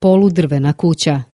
poludrvena kuća.